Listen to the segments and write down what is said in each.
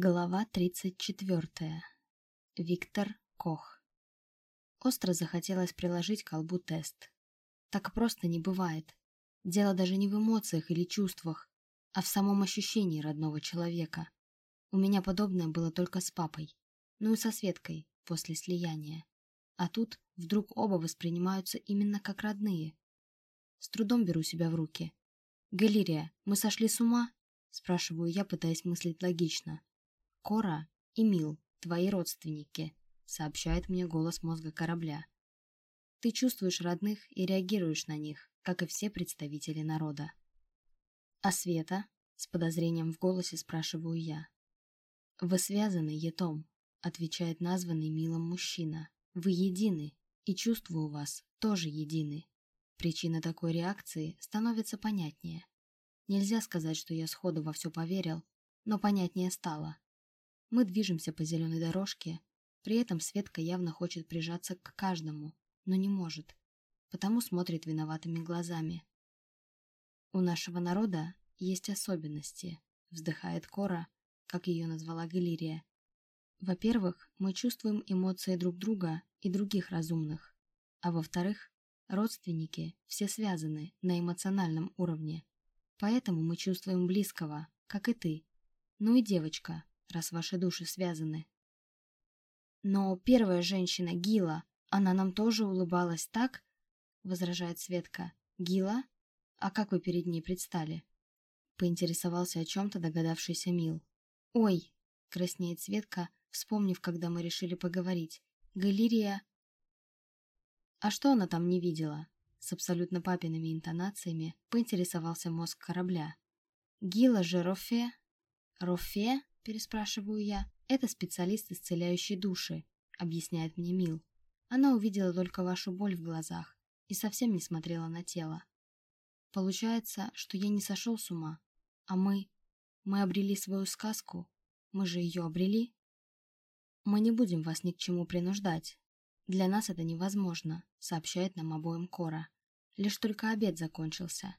Глава 34. Виктор Кох. Остро захотелось приложить к колбу тест. Так просто не бывает. Дело даже не в эмоциях или чувствах, а в самом ощущении родного человека. У меня подобное было только с папой, ну и со Светкой после слияния. А тут вдруг оба воспринимаются именно как родные. С трудом беру себя в руки. «Галерия, мы сошли с ума?» Спрашиваю я, пытаясь мыслить логично. «Кора и Мил, твои родственники», — сообщает мне голос мозга корабля. «Ты чувствуешь родных и реагируешь на них, как и все представители народа». «А Света?» — с подозрением в голосе спрашиваю я. «Вы связаны, Етом», — отвечает названный Милом мужчина. «Вы едины, и чувства у вас тоже едины». Причина такой реакции становится понятнее. Нельзя сказать, что я сходу во все поверил, но понятнее стало. Мы движемся по зеленой дорожке, при этом Светка явно хочет прижаться к каждому, но не может, потому смотрит виноватыми глазами. «У нашего народа есть особенности», — вздыхает Кора, как ее назвала Галерия. «Во-первых, мы чувствуем эмоции друг друга и других разумных, а во-вторых, родственники все связаны на эмоциональном уровне, поэтому мы чувствуем близкого, как и ты. Ну и девочка, раз ваши души связаны. Но первая женщина, Гила, она нам тоже улыбалась так? Возражает Светка. Гила? А как вы перед ней предстали? Поинтересовался о чем-то догадавшийся Мил. Ой, краснеет Светка, вспомнив, когда мы решили поговорить. Галерия... А что она там не видела? С абсолютно папиными интонациями поинтересовался мозг корабля. Гила же Рофе... Рофе? Переспрашиваю я. «Это специалист, исцеляющий души», — объясняет мне Мил. Она увидела только вашу боль в глазах и совсем не смотрела на тело. Получается, что я не сошел с ума, а мы... Мы обрели свою сказку, мы же ее обрели. Мы не будем вас ни к чему принуждать. Для нас это невозможно, сообщает нам обоим Кора. Лишь только обед закончился.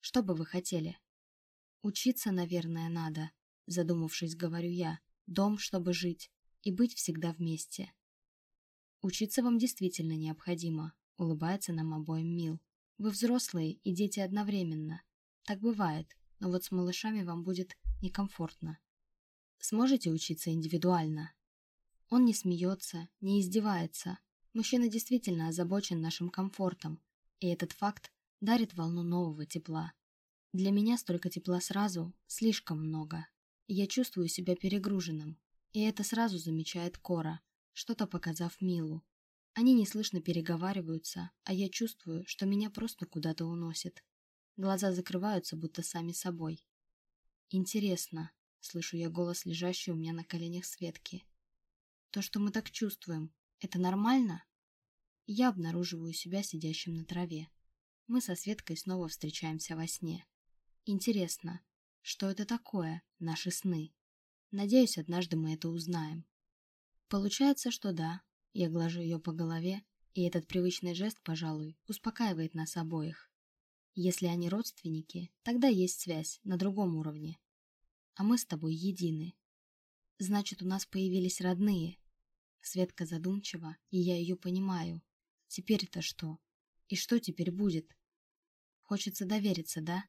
Что бы вы хотели? Учиться, наверное, надо, задумавшись, говорю я, дом, чтобы жить, и быть всегда вместе. Учиться вам действительно необходимо, улыбается нам обоим Мил. Вы взрослые и дети одновременно. Так бывает, но вот с малышами вам будет некомфортно. Сможете учиться индивидуально? Он не смеется, не издевается. Мужчина действительно озабочен нашим комфортом, и этот факт дарит волну нового тепла. Для меня столько тепла сразу слишком много. Я чувствую себя перегруженным, и это сразу замечает Кора, что-то показав Милу. Они неслышно переговариваются, а я чувствую, что меня просто куда-то уносит. Глаза закрываются, будто сами собой. «Интересно», — слышу я голос, лежащий у меня на коленях Светки. «То, что мы так чувствуем, это нормально?» Я обнаруживаю себя сидящим на траве. Мы со Светкой снова встречаемся во сне. Интересно, что это такое, наши сны? Надеюсь, однажды мы это узнаем. Получается, что да. Я глажу ее по голове, и этот привычный жест, пожалуй, успокаивает нас обоих. Если они родственники, тогда есть связь на другом уровне. А мы с тобой едины. Значит, у нас появились родные. Светка задумчива, и я ее понимаю. Теперь-то что? И что теперь будет? Хочется довериться, да?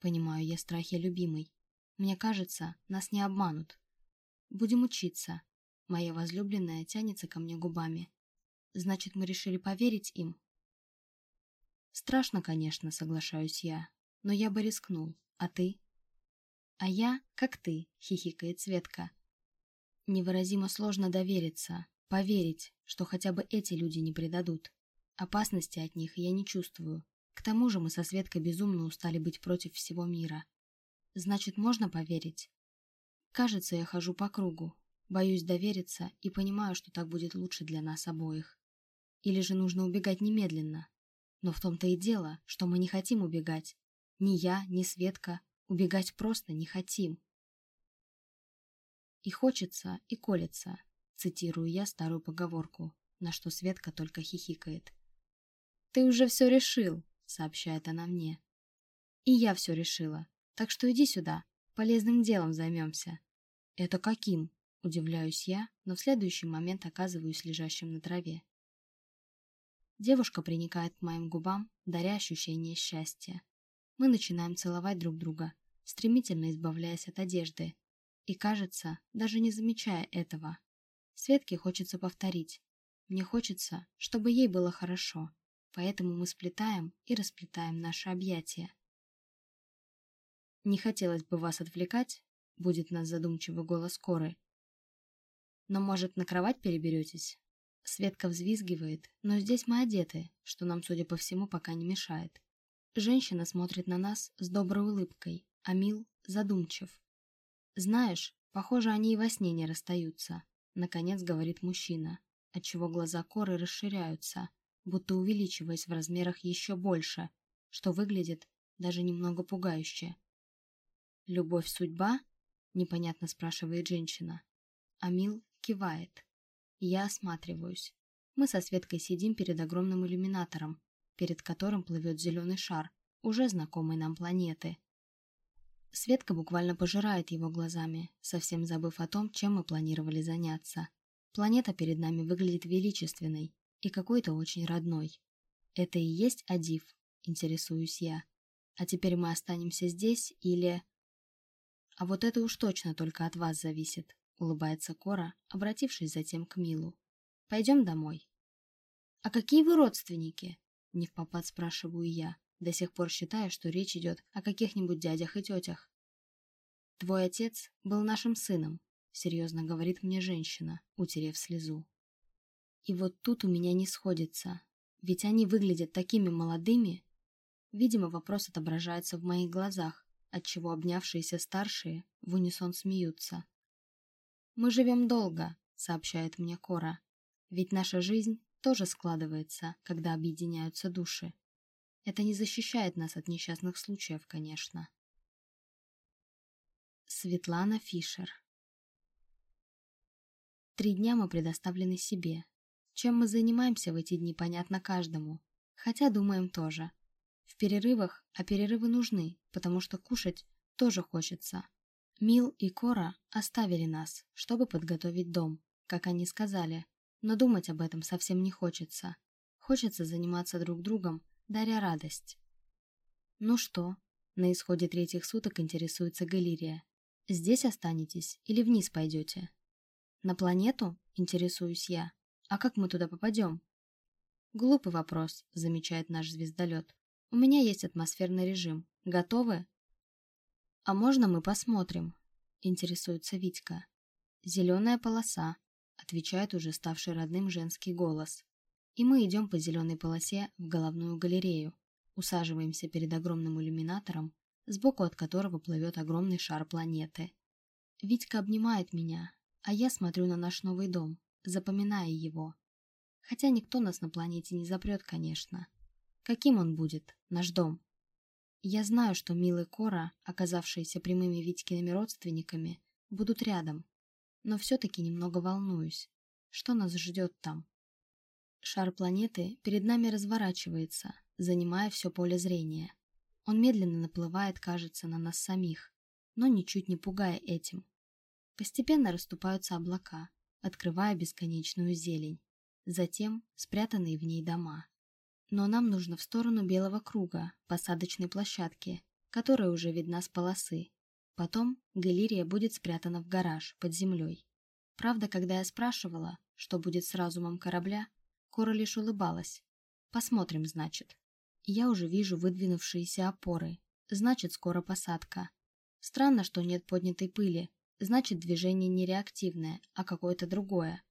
Понимаю я страхи любимой. Мне кажется, нас не обманут. Будем учиться. Моя возлюбленная тянется ко мне губами. Значит, мы решили поверить им? Страшно, конечно, соглашаюсь я. Но я бы рискнул. А ты? А я, как ты, хихикает Светка. Невыразимо сложно довериться, поверить, что хотя бы эти люди не предадут. Опасности от них я не чувствую. К тому же мы со Светкой безумно устали быть против всего мира. Значит, можно поверить? Кажется, я хожу по кругу, боюсь довериться и понимаю, что так будет лучше для нас обоих. Или же нужно убегать немедленно. Но в том-то и дело, что мы не хотим убегать. Ни я, ни Светка убегать просто не хотим. И хочется, и колется, цитирую я старую поговорку, на что Светка только хихикает. «Ты уже все решил», сообщает она мне. И я все решила, так что иди сюда, полезным делом займемся. «Это каким?» – удивляюсь я, но в следующий момент оказываюсь лежащим на траве. Девушка приникает к моим губам, даря ощущение счастья. Мы начинаем целовать друг друга, стремительно избавляясь от одежды. И, кажется, даже не замечая этого. Светке хочется повторить. Мне хочется, чтобы ей было хорошо, поэтому мы сплетаем и расплетаем наши объятия. «Не хотелось бы вас отвлекать», — будет нас задумчивый голос Коры. «Но, может, на кровать переберетесь?» Светка взвизгивает, но здесь мы одеты, что нам, судя по всему, пока не мешает. Женщина смотрит на нас с доброй улыбкой, а Мил задумчив. «Знаешь, похоже, они и во сне не расстаются», — наконец говорит мужчина, отчего глаза Коры расширяются, будто увеличиваясь в размерах еще больше, что выглядит даже немного пугающе. «Любовь – судьба?» – непонятно спрашивает женщина. Амил кивает. Я осматриваюсь. Мы со Светкой сидим перед огромным иллюминатором, перед которым плывет зеленый шар, уже знакомой нам планеты. Светка буквально пожирает его глазами, совсем забыв о том, чем мы планировали заняться. Планета перед нами выглядит величественной и какой-то очень родной. Это и есть Адив, интересуюсь я. А теперь мы останемся здесь или... А вот это уж точно только от вас зависит, улыбается Кора, обратившись затем к Милу. Пойдем домой. А какие вы родственники? Не в попад спрашиваю я, до сих пор считая, что речь идет о каких-нибудь дядях и тетях. Твой отец был нашим сыном, серьезно говорит мне женщина, утерев слезу. И вот тут у меня не сходится, ведь они выглядят такими молодыми. Видимо, вопрос отображается в моих глазах, отчего обнявшиеся старшие в унисон смеются. «Мы живем долго», — сообщает мне Кора, «ведь наша жизнь тоже складывается, когда объединяются души. Это не защищает нас от несчастных случаев, конечно». Светлана Фишер Три дня мы предоставлены себе. Чем мы занимаемся в эти дни, понятно каждому. Хотя думаем тоже. В перерывах, а перерывы нужны, потому что кушать тоже хочется. Мил и Кора оставили нас, чтобы подготовить дом, как они сказали, но думать об этом совсем не хочется. Хочется заниматься друг другом, даря радость. Ну что, на исходе третьих суток интересуется Галерия. Здесь останетесь или вниз пойдете? На планету? Интересуюсь я. А как мы туда попадем? Глупый вопрос, замечает наш звездолет. У меня есть атмосферный режим. Готовы? А можно мы посмотрим? Интересуется Витька. Зеленая полоса, отвечает уже ставший родным женский голос. И мы идем по зеленой полосе в головную галерею. Усаживаемся перед огромным иллюминатором, сбоку от которого плывет огромный шар планеты. Витька обнимает меня, а я смотрю на наш новый дом, запоминая его. Хотя никто нас на планете не запрет, конечно. Каким он будет, наш дом? Я знаю, что Мил и Кора, оказавшиеся прямыми Витькиными родственниками, будут рядом, но все-таки немного волнуюсь. Что нас ждет там? Шар планеты перед нами разворачивается, занимая все поле зрения. Он медленно наплывает, кажется, на нас самих, но ничуть не пугая этим. Постепенно расступаются облака, открывая бесконечную зелень. Затем спрятанные в ней дома. Но нам нужно в сторону белого круга, посадочной площадки, которая уже видна с полосы. Потом галерея будет спрятана в гараж, под землей. Правда, когда я спрашивала, что будет с разумом корабля, Кора лишь улыбалась. Посмотрим, значит. Я уже вижу выдвинувшиеся опоры. Значит, скоро посадка. Странно, что нет поднятой пыли. Значит, движение не реактивное, а какое-то другое.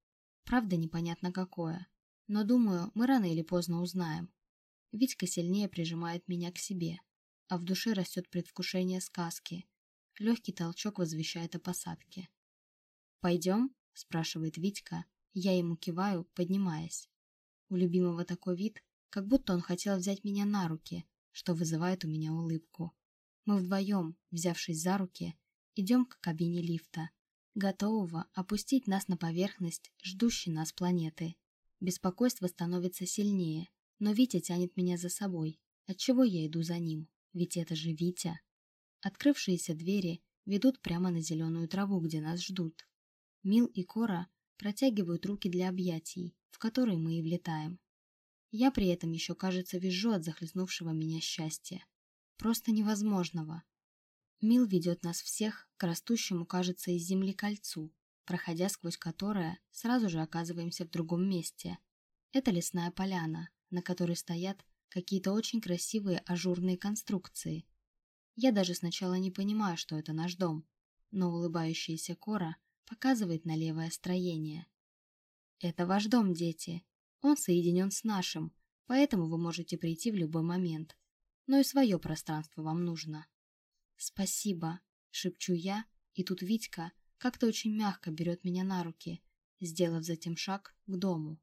Правда, непонятно какое. Но думаю, мы рано или поздно узнаем. Витька сильнее прижимает меня к себе, а в душе растет предвкушение сказки. Легкий толчок возвещает о посадке. «Пойдем?» – спрашивает Витька. Я ему киваю, поднимаясь. У любимого такой вид, как будто он хотел взять меня на руки, что вызывает у меня улыбку. Мы вдвоем, взявшись за руки, идем к кабине лифта, готового опустить нас на поверхность ждущей нас планеты. Беспокойство становится сильнее, но Витя тянет меня за собой. Отчего я иду за ним? Ведь это же Витя. Открывшиеся двери ведут прямо на зеленую траву, где нас ждут. Мил и Кора протягивают руки для объятий, в которые мы и влетаем. Я при этом еще, кажется, визжу от захлестнувшего меня счастья. Просто невозможного. Мил ведет нас всех к растущему, кажется, из земли кольцу, проходя сквозь которое, сразу же оказываемся в другом месте. Это лесная поляна, на которой стоят какие-то очень красивые ажурные конструкции. Я даже сначала не понимаю, что это наш дом, но улыбающаяся Кора показывает на левое строение. Это ваш дом, дети. Он соединен с нашим, поэтому вы можете прийти в любой момент. Но и свое пространство вам нужно. Спасибо, шепчу я, и тут Витька как-то очень мягко берет меня на руки, сделав затем шаг к дому.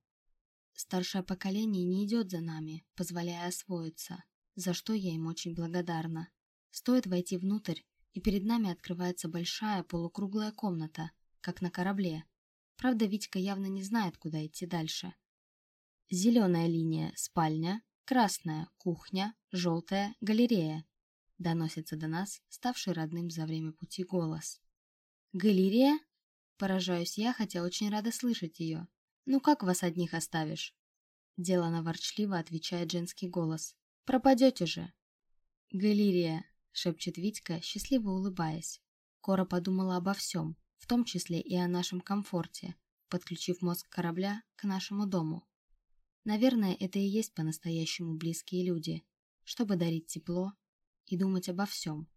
Старшее поколение не идет за нами, позволяя освоиться, за что я им очень благодарна. Стоит войти внутрь, и перед нами открывается большая полукруглая комната, как на корабле. Правда, Витька явно не знает, куда идти дальше. Зеленая линия – спальня, красная – кухня, желтая – галерея. Доносится до нас ставший родным за время пути голос. «Галерея?» Поражаюсь я, хотя очень рада слышать ее. «Ну как вас одних оставишь?» Делано ворчливо отвечает женский голос. «Пропадете же!» «Галерея!» — шепчет Витька, счастливо улыбаясь. Кора подумала обо всем, в том числе и о нашем комфорте, подключив мозг корабля к нашему дому. Наверное, это и есть по-настоящему близкие люди, чтобы дарить тепло и думать обо всем.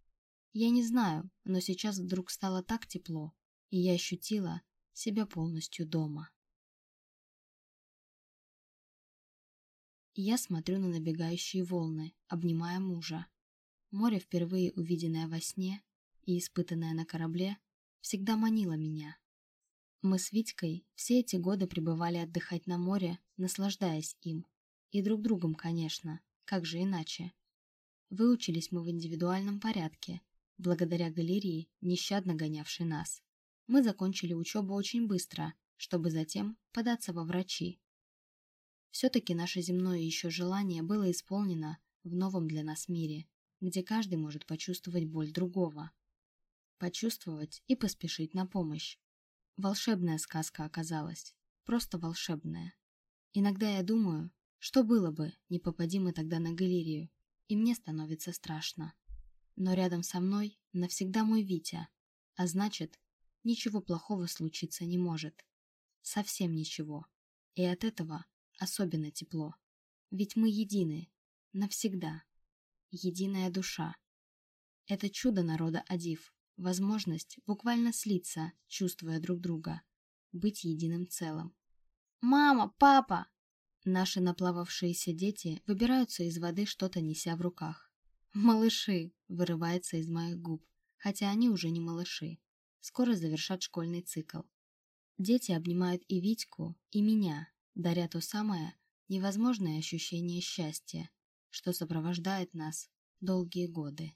Я не знаю, но сейчас вдруг стало так тепло, и я ощутила себя полностью дома. Я смотрю на набегающие волны, обнимая мужа. Море, впервые увиденное во сне и испытанное на корабле, всегда манило меня. Мы с Витькой все эти годы пребывали отдыхать на море, наслаждаясь им. И друг другом, конечно, как же иначе. Выучились мы в индивидуальном порядке, благодаря галерее, нещадно гонявшей нас. Мы закончили учебу очень быстро, чтобы затем податься во врачи. Все-таки наше земное еще желание было исполнено в новом для нас мире, где каждый может почувствовать боль другого. Почувствовать и поспешить на помощь. Волшебная сказка оказалась. Просто волшебная. Иногда я думаю, что было бы, не попади мы тогда на галерею, и мне становится страшно. Но рядом со мной навсегда мой Витя, а значит, ничего плохого случиться не может. Совсем ничего. И от этого особенно тепло. Ведь мы едины. Навсегда. Единая душа. Это чудо народа Адив. Возможность буквально слиться, чувствуя друг друга. Быть единым целым. «Мама! Папа!» Наши наплававшиеся дети выбираются из воды, что-то неся в руках. «Малыши!» – вырывается из моих губ, хотя они уже не малыши. Скоро завершат школьный цикл. Дети обнимают и Витьку, и меня, даря то самое невозможное ощущение счастья, что сопровождает нас долгие годы.